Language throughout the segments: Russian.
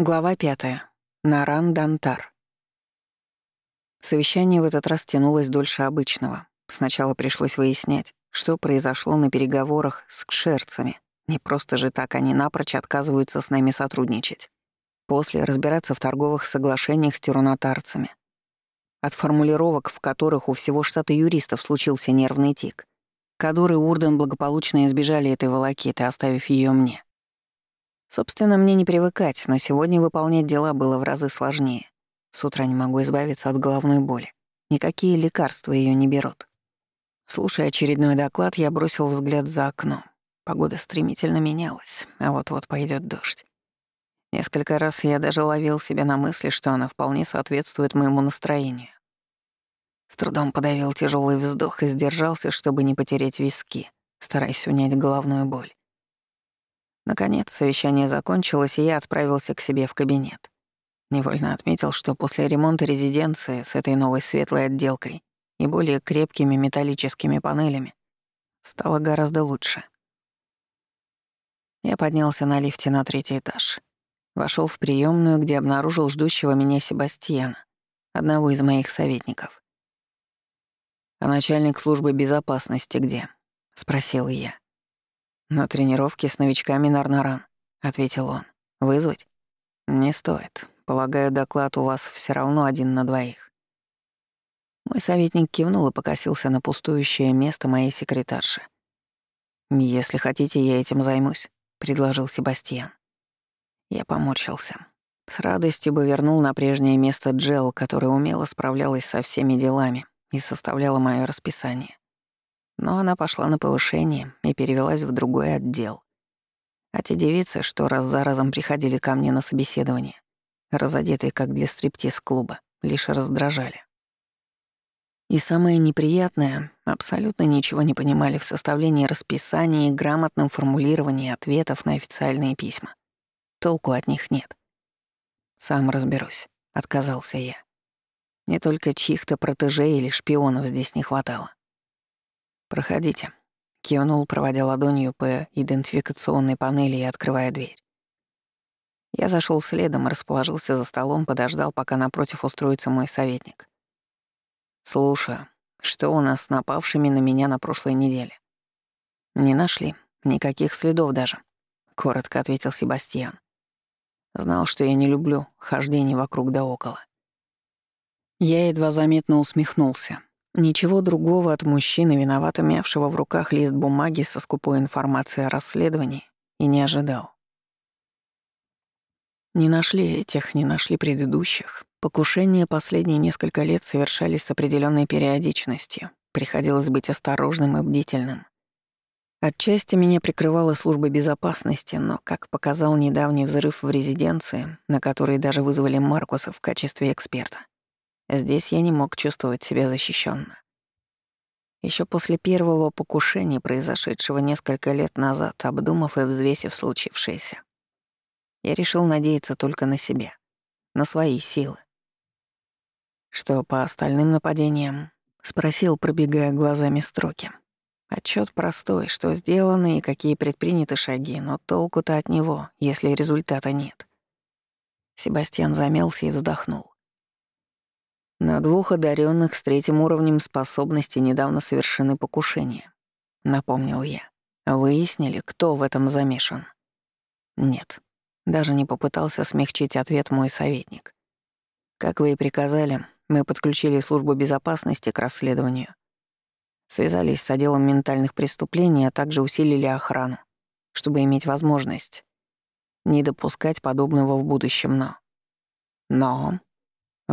Глава пятая. Наран Дантар. Совещание в этот раз тянулось дольше обычного. Сначала пришлось выяснять, что произошло на переговорах с кшерцами. Не просто же так они напрочь отказываются с нами сотрудничать. После разбираться в торговых соглашениях с тирунатарцами. От формулировок, в которых у всего штата юристов случился нервный тик. Кадур и Урден благополучно избежали этой волокиты, оставив ее мне. Собственно, мне не привыкать, но сегодня выполнять дела было в разы сложнее. С утра не могу избавиться от головной боли. Никакие лекарства ее не берут. Слушая очередной доклад, я бросил взгляд за окно. Погода стремительно менялась, а вот-вот пойдет дождь. Несколько раз я даже ловил себя на мысли, что она вполне соответствует моему настроению. С трудом подавил тяжелый вздох и сдержался, чтобы не потерять виски, стараясь унять головную боль. Наконец, совещание закончилось, и я отправился к себе в кабинет. Невольно отметил, что после ремонта резиденции с этой новой светлой отделкой и более крепкими металлическими панелями стало гораздо лучше. Я поднялся на лифте на третий этаж. Вошел в приемную, где обнаружил ждущего меня Себастьяна, одного из моих советников. «А начальник службы безопасности где?» — спросил я. «На тренировке с новичками Нарнаран», — ответил он. «Вызвать?» «Не стоит. Полагаю, доклад у вас все равно один на двоих». Мой советник кивнул и покосился на пустующее место моей секретарши. «Если хотите, я этим займусь», — предложил Себастьян. Я поморщился. С радостью бы вернул на прежнее место Джел, которая умело справлялась со всеми делами и составляла мое расписание. Но она пошла на повышение и перевелась в другой отдел. А те девицы, что раз за разом приходили ко мне на собеседование, разодетые как для стриптиз-клуба, лишь раздражали. И самое неприятное, абсолютно ничего не понимали в составлении расписания и грамотном формулировании ответов на официальные письма. Толку от них нет. «Сам разберусь», — отказался я. Не только чьих-то протеже или шпионов здесь не хватало. «Проходите», — кивнул, проводя ладонью по идентификационной панели и открывая дверь. Я зашел следом, расположился за столом, подождал, пока напротив устроится мой советник. «Слушаю, что у нас с напавшими на меня на прошлой неделе?» «Не нашли. Никаких следов даже», — коротко ответил Себастьян. Знал, что я не люблю хождение вокруг да около. Я едва заметно усмехнулся. Ничего другого от мужчины, виновато мявшего в руках лист бумаги со скупой информацией о расследовании, и не ожидал. Не нашли этих, не нашли предыдущих. Покушения последние несколько лет совершались с определенной периодичностью. Приходилось быть осторожным и бдительным. Отчасти меня прикрывала служба безопасности, но, как показал недавний взрыв в резиденции, на который даже вызвали Маркуса в качестве эксперта, Здесь я не мог чувствовать себя защищенно. Еще после первого покушения, произошедшего несколько лет назад, обдумав и взвесив случившееся, я решил надеяться только на себя, на свои силы. Что по остальным нападениям? Спросил, пробегая глазами строки. Отчет простой, что сделано и какие предприняты шаги, но толку-то от него, если результата нет. Себастьян замялся и вздохнул. На двух одаренных с третьим уровнем способности недавно совершены покушения. Напомнил я. Выяснили, кто в этом замешан? Нет. Даже не попытался смягчить ответ мой советник. Как вы и приказали, мы подключили службу безопасности к расследованию. Связались с отделом ментальных преступлений, а также усилили охрану, чтобы иметь возможность не допускать подобного в будущем, но... Но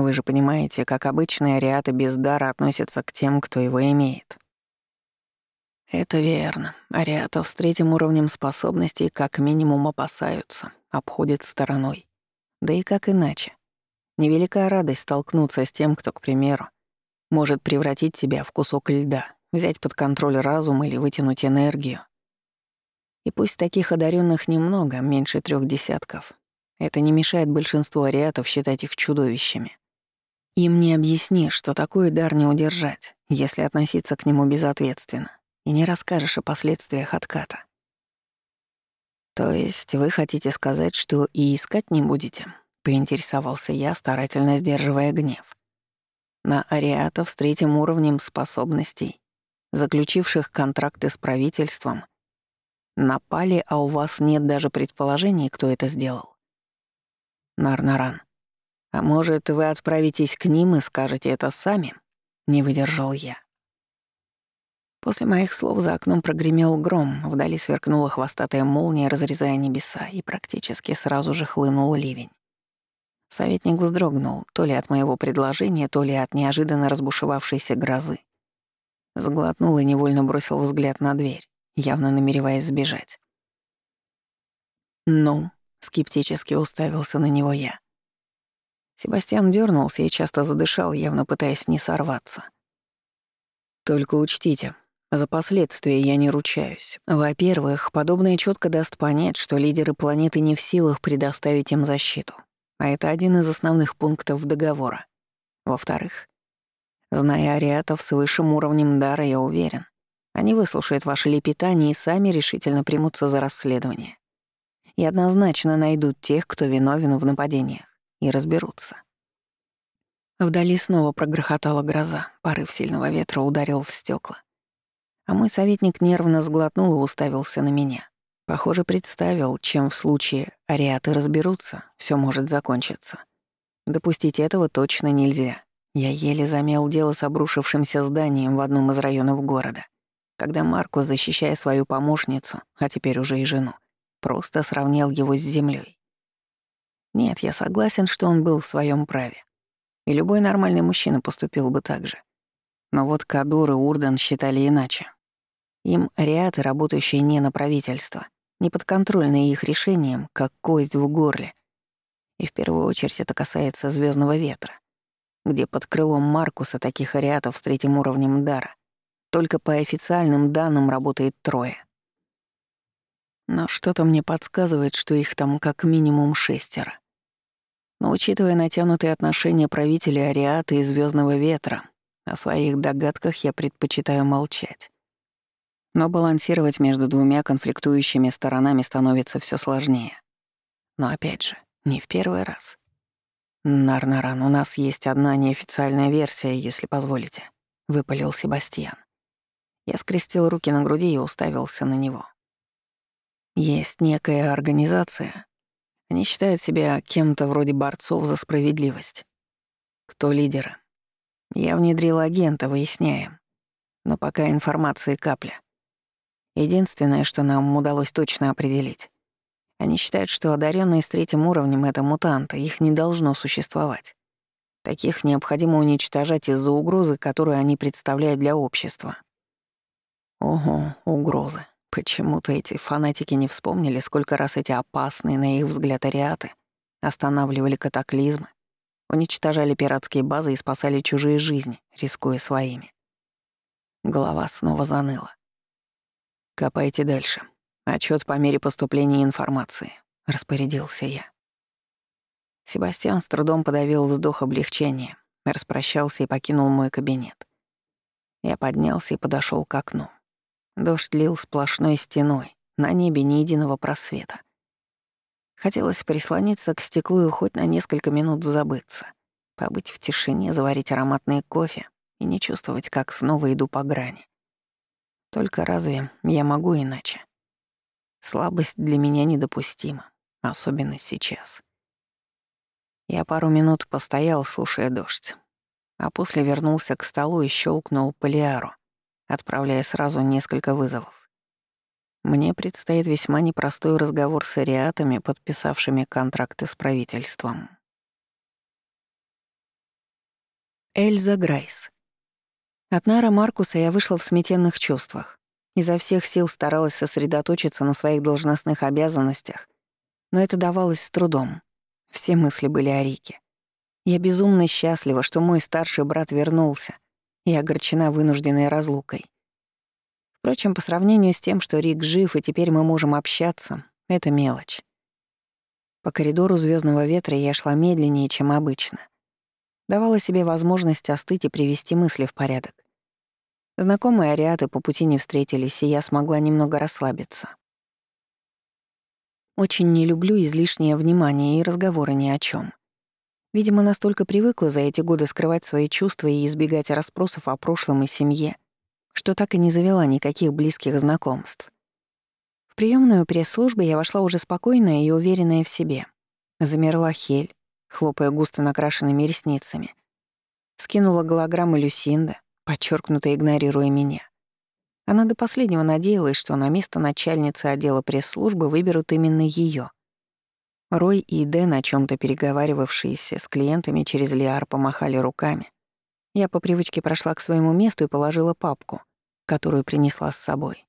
вы же понимаете, как обычные ариаты без дара относятся к тем, кто его имеет. Это верно. Ариатов с третьим уровнем способностей как минимум опасаются, обходят стороной. Да и как иначе. Невелика радость столкнуться с тем, кто, к примеру, может превратить себя в кусок льда, взять под контроль разум или вытянуть энергию. И пусть таких одаренных немного, меньше трех десятков, это не мешает большинству ариатов считать их чудовищами. Им не объяснишь, что такой дар не удержать, если относиться к нему безответственно, и не расскажешь о последствиях отката. «То есть вы хотите сказать, что и искать не будете?» — поинтересовался я, старательно сдерживая гнев. «На ариатов с третьим уровнем способностей, заключивших контракты с правительством, напали, а у вас нет даже предположений, кто это сделал?» «Нарнаран, а может, вы отправитесь к ним и скажете это сами?» — не выдержал я. После моих слов за окном прогремел гром, вдали сверкнула хвостатая молния, разрезая небеса, и практически сразу же хлынул ливень. Советник вздрогнул, то ли от моего предложения, то ли от неожиданно разбушевавшейся грозы. Сглотнул и невольно бросил взгляд на дверь, явно намереваясь сбежать. «Ну?» — скептически уставился на него я. Себастьян дернулся и часто задышал, явно пытаясь не сорваться. «Только учтите, за последствия я не ручаюсь. Во-первых, подобное четко даст понять, что лидеры планеты не в силах предоставить им защиту. А это один из основных пунктов договора. Во-вторых, зная ариатов с высшим уровнем дара, я уверен, они выслушают ваше лепетание и сами решительно примутся за расследование. И однозначно найдут тех, кто виновен в нападениях, и разберутся. Вдали снова прогрохотала гроза, порыв сильного ветра ударил в стекла. А мой советник нервно сглотнул и уставился на меня. Похоже, представил, чем в случае ариаты разберутся, все может закончиться. Допустить этого точно нельзя. Я еле замел дело с обрушившимся зданием в одном из районов города, когда Марко, защищая свою помощницу, а теперь уже и жену, просто сравнял его с землей. Нет, я согласен, что он был в своем праве. И любой нормальный мужчина поступил бы так же. Но вот Кадур и Урдан считали иначе. Им ариаты, работающие не на правительство, не подконтрольные их решениям, как кость в горле. И в первую очередь это касается звездного ветра, где под крылом Маркуса таких ариатов с третьим уровнем дара только по официальным данным работает трое. Но что-то мне подсказывает, что их там как минимум шестеро. Но учитывая натянутые отношения правителей Ариата и Звездного ветра, о своих догадках я предпочитаю молчать. Но балансировать между двумя конфликтующими сторонами становится все сложнее. Но опять же, не в первый раз. «Нарнаран, у нас есть одна неофициальная версия, если позволите», — выпалил Себастьян. Я скрестил руки на груди и уставился на него. Есть некая организация. Они считают себя кем-то вроде борцов за справедливость. Кто лидеры? Я внедрил агента, выясняем. Но пока информации капля. Единственное, что нам удалось точно определить. Они считают, что одаренные с третьим уровнем — это мутанты, их не должно существовать. Таких необходимо уничтожать из-за угрозы, которую они представляют для общества. Ого, угрозы. Почему-то эти фанатики не вспомнили, сколько раз эти опасные, на их взгляд, ариаты останавливали катаклизмы, уничтожали пиратские базы и спасали чужие жизни, рискуя своими. Голова снова заныла. «Копайте дальше. Отчет по мере поступления информации», — распорядился я. Себастьян с трудом подавил вздох облегчения, распрощался и покинул мой кабинет. Я поднялся и подошел к окну. Дождь лил сплошной стеной, на небе ни единого просвета. Хотелось прислониться к стеклу и хоть на несколько минут забыться, побыть в тишине, заварить ароматный кофе и не чувствовать, как снова иду по грани. Только разве я могу иначе? Слабость для меня недопустима, особенно сейчас. Я пару минут постоял, слушая дождь, а после вернулся к столу и щелкнул полиару, отправляя сразу несколько вызовов. Мне предстоит весьма непростой разговор с ариатами, подписавшими контракты с правительством. Эльза Грайс. От Нара Маркуса я вышла в сметенных чувствах. Изо всех сил старалась сосредоточиться на своих должностных обязанностях, но это давалось с трудом. Все мысли были о Рике. Я безумно счастлива, что мой старший брат вернулся, и огорчена вынужденной разлукой. Впрочем, по сравнению с тем, что Рик жив, и теперь мы можем общаться, это мелочь. По коридору звездного ветра я шла медленнее, чем обычно. Давала себе возможность остыть и привести мысли в порядок. Знакомые ариаты по пути не встретились, и я смогла немного расслабиться. Очень не люблю излишнее внимание и разговоры ни о чем. Видимо, настолько привыкла за эти годы скрывать свои чувства и избегать расспросов о прошлом и семье, что так и не завела никаких близких знакомств. В приемную пресс-службы я вошла уже спокойная и уверенная в себе. Замерла Хель, хлопая густо накрашенными ресницами. Скинула голограмму Люсинда, подчеркнуто игнорируя меня. Она до последнего надеялась, что на место начальницы отдела пресс-службы выберут именно ее. Рой и Дэн, о чем то переговаривавшиеся с клиентами через Лиар, помахали руками. Я по привычке прошла к своему месту и положила папку, которую принесла с собой.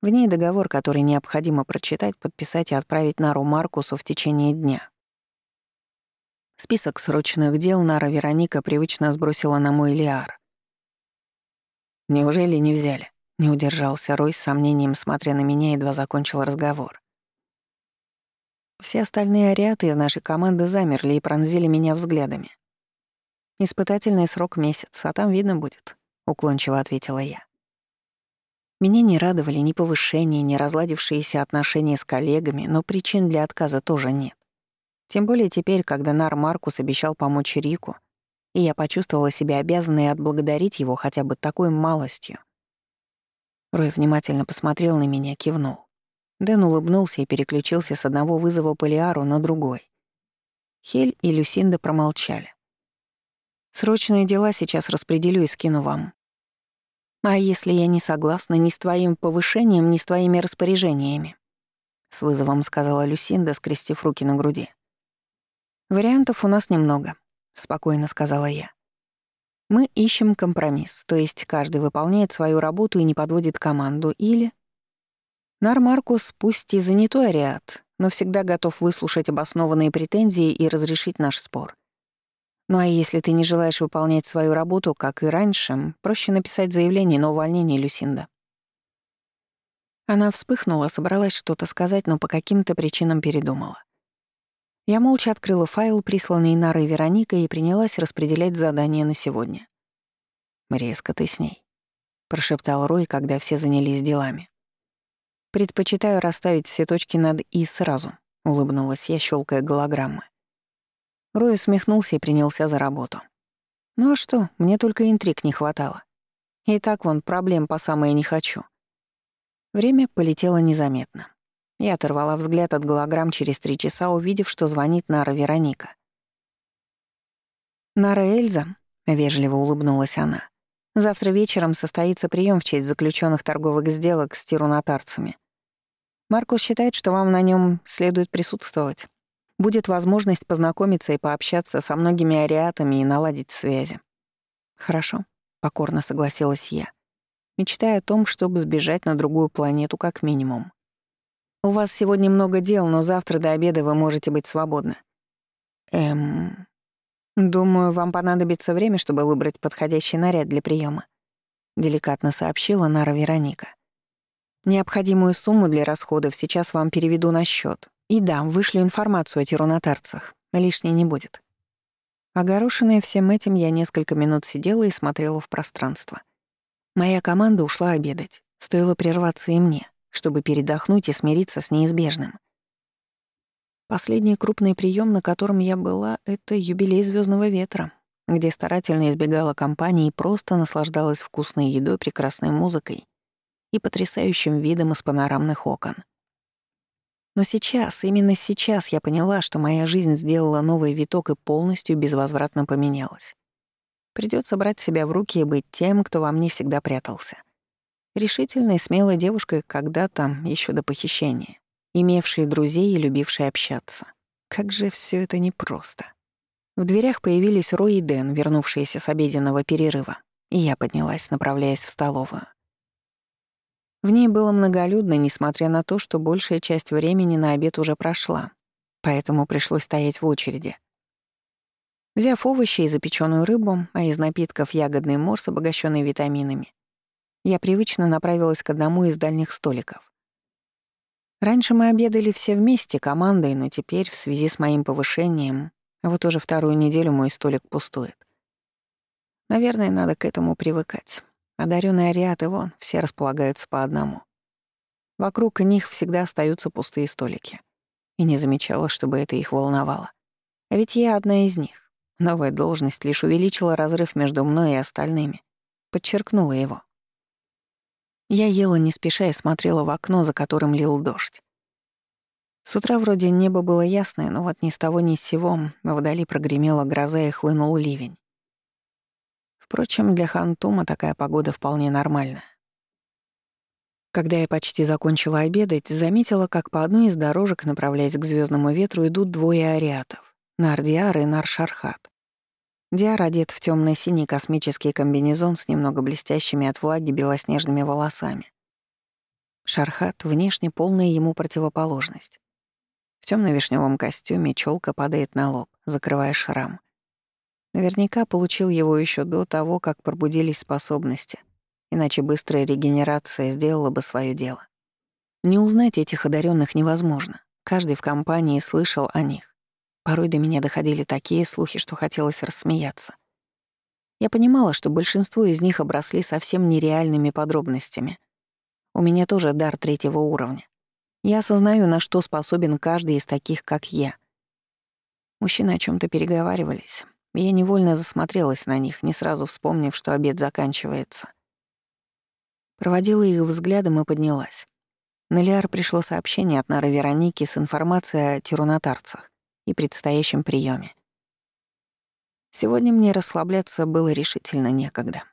В ней договор, который необходимо прочитать, подписать и отправить Нару Маркусу в течение дня. Список срочных дел Нара Вероника привычно сбросила на мой Лиар. «Неужели не взяли?» — не удержался Рой с сомнением, смотря на меня, едва закончил разговор. Все остальные ариаты из нашей команды замерли и пронзили меня взглядами. «Испытательный срок — месяц, а там видно будет», — уклончиво ответила я. Меня не радовали ни повышения, ни разладившиеся отношения с коллегами, но причин для отказа тоже нет. Тем более теперь, когда Нар Маркус обещал помочь Рику, и я почувствовала себя обязанной отблагодарить его хотя бы такой малостью. Рой внимательно посмотрел на меня, кивнул. Дэн улыбнулся и переключился с одного вызова по Лиару на другой. Хель и Люсинда промолчали. «Срочные дела сейчас распределю и скину вам. А если я не согласна ни с твоим повышением, ни с твоими распоряжениями?» С вызовом сказала Люсинда, скрестив руки на груди. «Вариантов у нас немного», — спокойно сказала я. «Мы ищем компромисс, то есть каждый выполняет свою работу и не подводит команду, или...» Нар Маркус пусть и занятой ариат, но всегда готов выслушать обоснованные претензии и разрешить наш спор. Ну а если ты не желаешь выполнять свою работу, как и раньше, проще написать заявление на увольнение Люсинда. Она вспыхнула, собралась что-то сказать, но по каким-то причинам передумала. Я молча открыла файл, присланный Нарой Вероникой, и принялась распределять задания на сегодня. «Резко ты с ней», — прошептал Рой, когда все занялись делами. «Предпочитаю расставить все точки над «и» сразу», — улыбнулась я, щелкая голограммы. Рой усмехнулся и принялся за работу. Ну а что, мне только интриг не хватало. И так вон проблем по самое не хочу. Время полетело незаметно. Я оторвала взгляд от голограмм через три часа, увидев, что звонит Нара Вероника. «Нара Эльза», — вежливо улыбнулась она, — «завтра вечером состоится прием в честь заключенных торговых сделок с тирунатарцами. Маркус считает, что вам на нем следует присутствовать. Будет возможность познакомиться и пообщаться со многими ариатами и наладить связи. Хорошо, покорно согласилась я, мечтая о том, чтобы сбежать на другую планету как минимум. У вас сегодня много дел, но завтра до обеда вы можете быть свободны. Эм... Думаю, вам понадобится время, чтобы выбрать подходящий наряд для приема, деликатно сообщила Нара Вероника. Необходимую сумму для расходов сейчас вам переведу на счет. И да, вышлю информацию о тирунатарцах. Лишней не будет. Огорошенная всем этим, я несколько минут сидела и смотрела в пространство. Моя команда ушла обедать. Стоило прерваться и мне, чтобы передохнуть и смириться с неизбежным. Последний крупный прием, на котором я была, — это юбилей Звездного ветра, где старательно избегала компании и просто наслаждалась вкусной едой, прекрасной музыкой и потрясающим видом из панорамных окон. Но сейчас, именно сейчас я поняла, что моя жизнь сделала новый виток и полностью безвозвратно поменялась. Придется брать себя в руки и быть тем, кто во мне всегда прятался. Решительной смелой девушкой когда-то, еще до похищения, имевшей друзей и любившей общаться. Как же все это непросто. В дверях появились Рой и Дэн, вернувшиеся с обеденного перерыва, и я поднялась, направляясь в столовую. В ней было многолюдно, несмотря на то, что большая часть времени на обед уже прошла, поэтому пришлось стоять в очереди. Взяв овощи и запеченную рыбу, а из напитков ягодный морс, обогащенный витаминами, я привычно направилась к одному из дальних столиков. Раньше мы обедали все вместе, командой, но теперь, в связи с моим повышением, вот уже вторую неделю мой столик пустует. Наверное, надо к этому привыкать. Одарённые ариаты вон, все располагаются по одному. Вокруг них всегда остаются пустые столики. И не замечала, чтобы это их волновало. А ведь я одна из них. Новая должность лишь увеличила разрыв между мной и остальными. Подчеркнула его. Я ела не спеша и смотрела в окно, за которым лил дождь. С утра вроде небо было ясное, но вот ни с того ни с сего вдали прогремела гроза и хлынул ливень. Впрочем, для Хантума такая погода вполне нормальная. Когда я почти закончила обедать, заметила, как по одной из дорожек, направляясь к звездному ветру, идут двое ариатов — Нардиар и Наршархат. Диар одет в темно синий космический комбинезон с немного блестящими от влаги белоснежными волосами. Шархат — внешне полная ему противоположность. В темно вишневом костюме челка падает на лоб, закрывая шрам. Наверняка получил его еще до того, как пробудились способности, иначе быстрая регенерация сделала бы свое дело. Не узнать этих одаренных невозможно. Каждый в компании слышал о них. Порой до меня доходили такие слухи, что хотелось рассмеяться. Я понимала, что большинство из них обросли совсем нереальными подробностями. У меня тоже дар третьего уровня. Я осознаю, на что способен каждый из таких, как я. Мужчины о чем то переговаривались. Я невольно засмотрелась на них, не сразу вспомнив, что обед заканчивается. Проводила их взглядом и поднялась. На Лиар пришло сообщение от Нары Вероники с информацией о тирунатарцах и предстоящем приеме. Сегодня мне расслабляться было решительно некогда.